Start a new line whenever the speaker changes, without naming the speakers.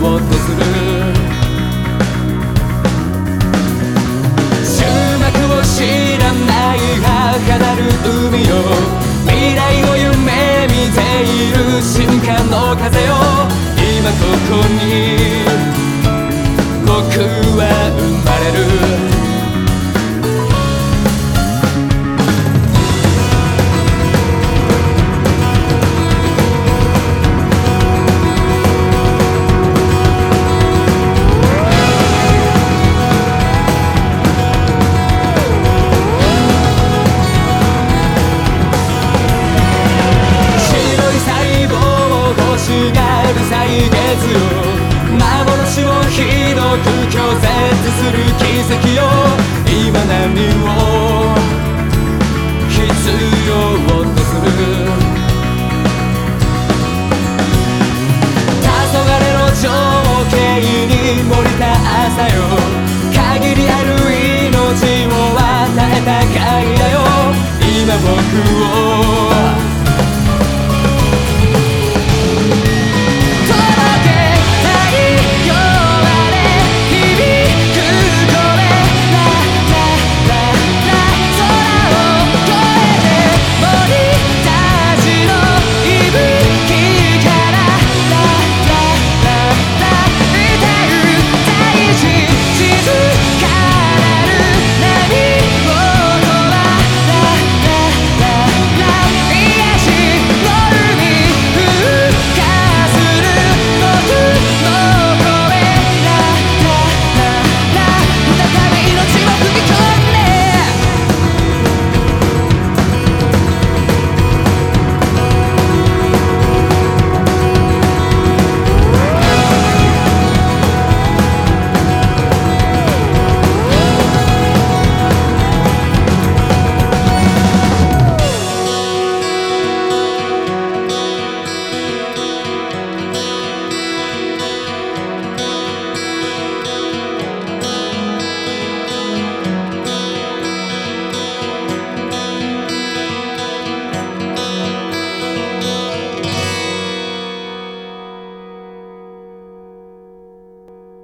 うとする終幕を知らないがなる？海よ未来を夢見ている瞬間の風を今ここにする奇跡よ今何を必要とする黄昏の情景に漏れた朝よ限りある命を与えた鍵だよ今僕を